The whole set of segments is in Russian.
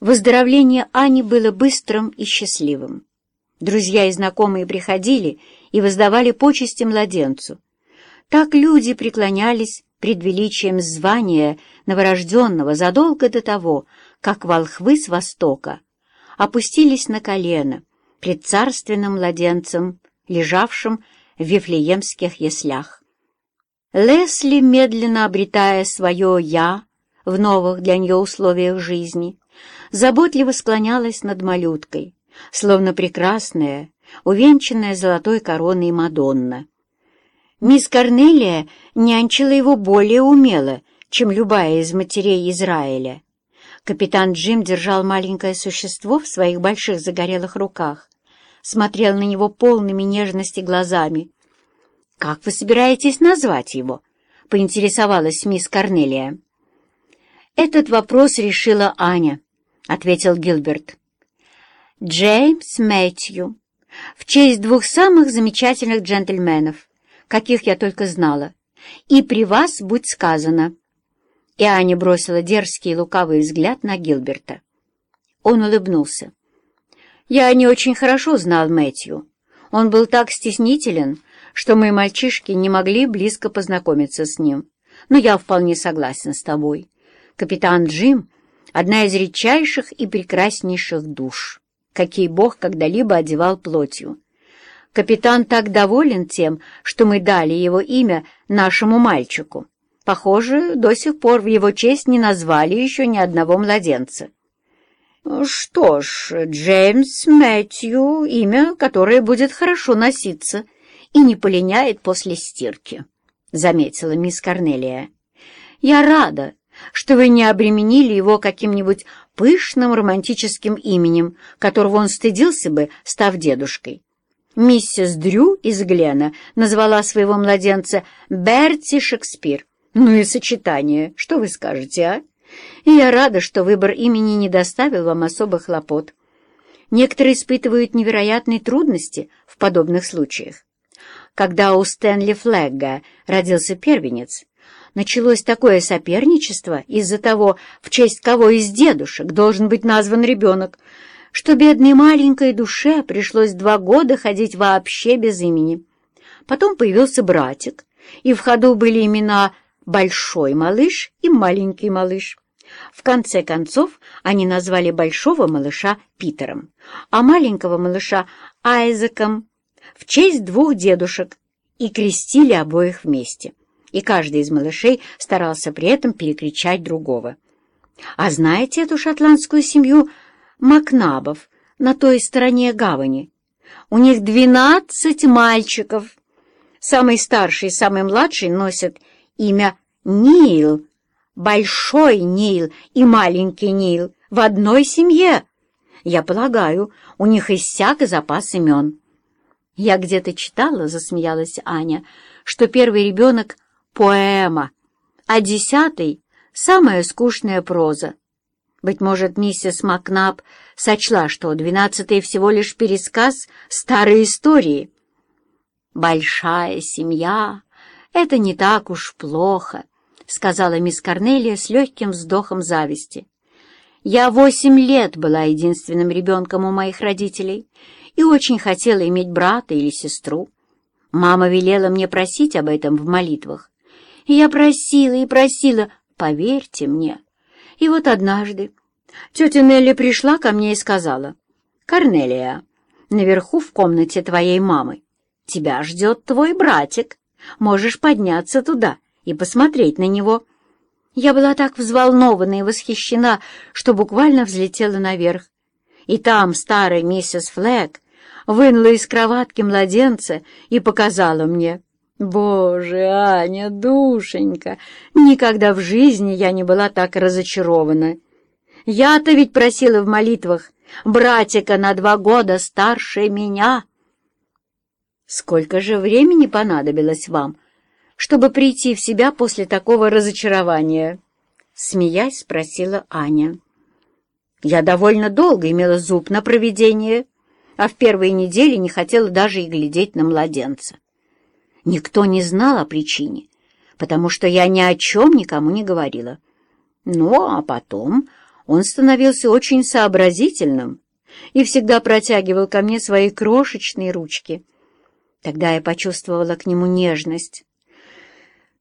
Выздоровление Ани было быстрым и счастливым. Друзья и знакомые приходили и воздавали почести младенцу. Так люди преклонялись пред величием звания новорожденного задолго до того, как волхвы с востока опустились на колено пред царственным младенцем, лежавшим в вифлеемских яслях. Лесли, медленно обретая свое «я» в новых для нее условиях жизни, заботливо склонялась над малюткой, словно прекрасная, увенчанная золотой короной Мадонна. Мисс Корнелия нянчила его более умело, чем любая из матерей Израиля. Капитан Джим держал маленькое существо в своих больших загорелых руках, смотрел на него полными нежности глазами. «Как вы собираетесь назвать его?» — поинтересовалась мисс Корнелия. «Этот вопрос решила Аня», — ответил Гилберт. «Джеймс Мэтью, в честь двух самых замечательных джентльменов, каких я только знала, и при вас будь сказано». И Аня бросила дерзкий и лукавый взгляд на Гилберта. Он улыбнулся. «Я не очень хорошо знал Мэтью. Он был так стеснителен, что мы, мальчишки, не могли близко познакомиться с ним. Но я вполне согласен с тобой. Капитан Джим — одна из редчайших и прекраснейших душ, какие Бог когда-либо одевал плотью. Капитан так доволен тем, что мы дали его имя нашему мальчику. Похоже, до сих пор в его честь не назвали еще ни одного младенца. Что ж, Джеймс Мэтью — имя, которое будет хорошо носиться и не полиняет после стирки, — заметила мисс Корнелия. Я рада, что вы не обременили его каким-нибудь пышным романтическим именем, которого он стыдился бы, став дедушкой. Миссис Дрю из Глена назвала своего младенца Берти Шекспир. Ну и сочетание, что вы скажете, а? И я рада, что выбор имени не доставил вам особых хлопот. Некоторые испытывают невероятные трудности в подобных случаях. Когда у Стэнли Флегга родился первенец, началось такое соперничество из-за того, в честь кого из дедушек должен быть назван ребенок, что бедной маленькой душе пришлось два года ходить вообще без имени. Потом появился братик, и в ходу были имена «Большой малыш» и «Маленький малыш». В конце концов они назвали большого малыша Питером, а маленького малыша Айзеком в честь двух дедушек и крестили обоих вместе. И каждый из малышей старался при этом перекричать другого. А знаете эту шотландскую семью Макнабов на той стороне гавани? У них двенадцать мальчиков. Самый старший и самый младший носят имя Нил, Большой Нил и маленький Нил в одной семье. Я полагаю, у них иссяк запас имен. Я где-то читала, засмеялась Аня, что первый ребенок — поэма, а десятый — самая скучная проза. Быть может, миссис Макнаб сочла, что двенадцатый всего лишь пересказ старой истории. «Большая семья — это не так уж плохо», — сказала мисс Корнелия с легким вздохом зависти. «Я восемь лет была единственным ребенком у моих родителей» и очень хотела иметь брата или сестру. Мама велела мне просить об этом в молитвах. Я просила и просила, поверьте мне. И вот однажды тетя Нелли пришла ко мне и сказала, «Корнелия, наверху в комнате твоей мамы тебя ждет твой братик. Можешь подняться туда и посмотреть на него». Я была так взволнована и восхищена, что буквально взлетела наверх. И там старая миссис Флэг вынула из кроватки младенца и показала мне. Боже, Аня, душенька, никогда в жизни я не была так разочарована. Я-то ведь просила в молитвах братика на два года старше меня. Сколько же времени понадобилось вам, чтобы прийти в себя после такого разочарования? Смеясь, спросила Аня. Я довольно долго имела зуб на провидение а в первые недели не хотела даже и глядеть на младенца. Никто не знал о причине, потому что я ни о чем никому не говорила. Ну, а потом он становился очень сообразительным и всегда протягивал ко мне свои крошечные ручки. Тогда я почувствовала к нему нежность,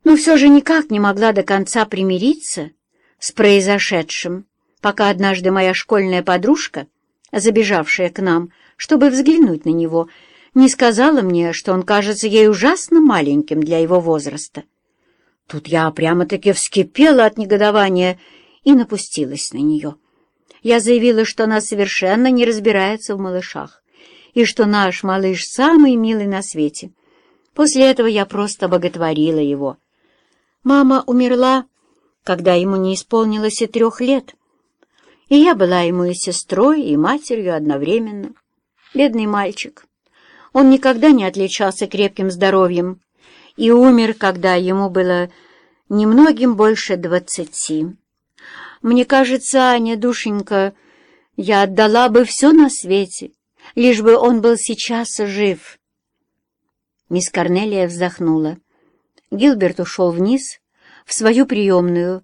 но все же никак не могла до конца примириться с произошедшим, пока однажды моя школьная подружка, забежавшая к нам, чтобы взглянуть на него, не сказала мне, что он кажется ей ужасно маленьким для его возраста. Тут я прямо-таки вскипела от негодования и напустилась на нее. Я заявила, что она совершенно не разбирается в малышах, и что наш малыш самый милый на свете. После этого я просто боготворила его. Мама умерла, когда ему не исполнилось и трех лет, и я была ему и сестрой, и матерью одновременно. Бедный мальчик. Он никогда не отличался крепким здоровьем и умер, когда ему было немногим больше двадцати. Мне кажется, Аня, душенька, я отдала бы все на свете, лишь бы он был сейчас жив. Мисс Корнелия вздохнула. Гилберт ушел вниз, в свою приемную,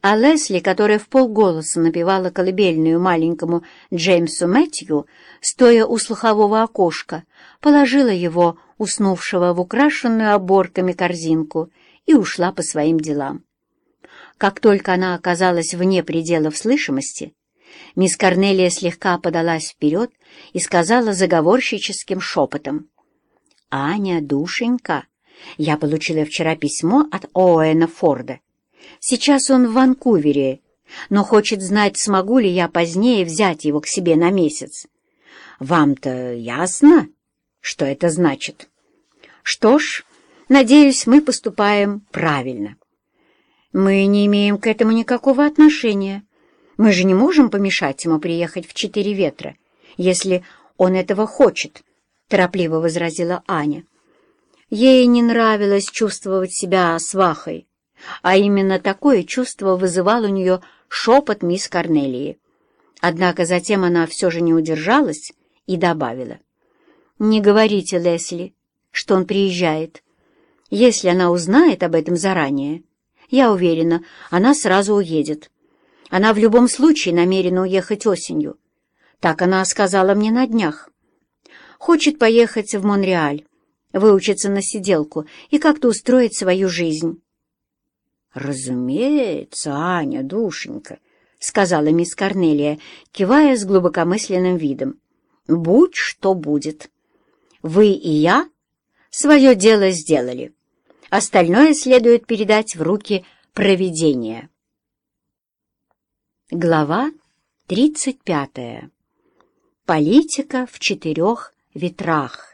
а Лесли, которая в полголоса напевала колыбельную маленькому Джеймсу Мэтью, стоя у слухового окошка, положила его, уснувшего в украшенную оборками корзинку, и ушла по своим делам. Как только она оказалась вне пределов слышимости, мисс Корнелия слегка подалась вперед и сказала заговорщическим шепотом. «Аня, душенька, я получила вчера письмо от Оуэна Форда. Сейчас он в Ванкувере, но хочет знать, смогу ли я позднее взять его к себе на месяц. Вам-то ясно, что это значит? Что ж, надеюсь, мы поступаем правильно. Мы не имеем к этому никакого отношения. Мы же не можем помешать ему приехать в четыре ветра, если он этого хочет, — торопливо возразила Аня. Ей не нравилось чувствовать себя свахой, а именно такое чувство вызывал у нее шепот мисс Корнелии. Однако затем она все же не удержалась и добавила. «Не говорите Лесли, что он приезжает. Если она узнает об этом заранее, я уверена, она сразу уедет. Она в любом случае намерена уехать осенью. Так она сказала мне на днях. Хочет поехать в Монреаль, выучиться на сиделку и как-то устроить свою жизнь. «Разумеется, Аня, душенька», — сказала мисс Корнелия, кивая с глубокомысленным видом. «Будь что будет. Вы и я свое дело сделали. Остальное следует передать в руки провидения». Глава тридцать пятая. Политика в четырех ветрах.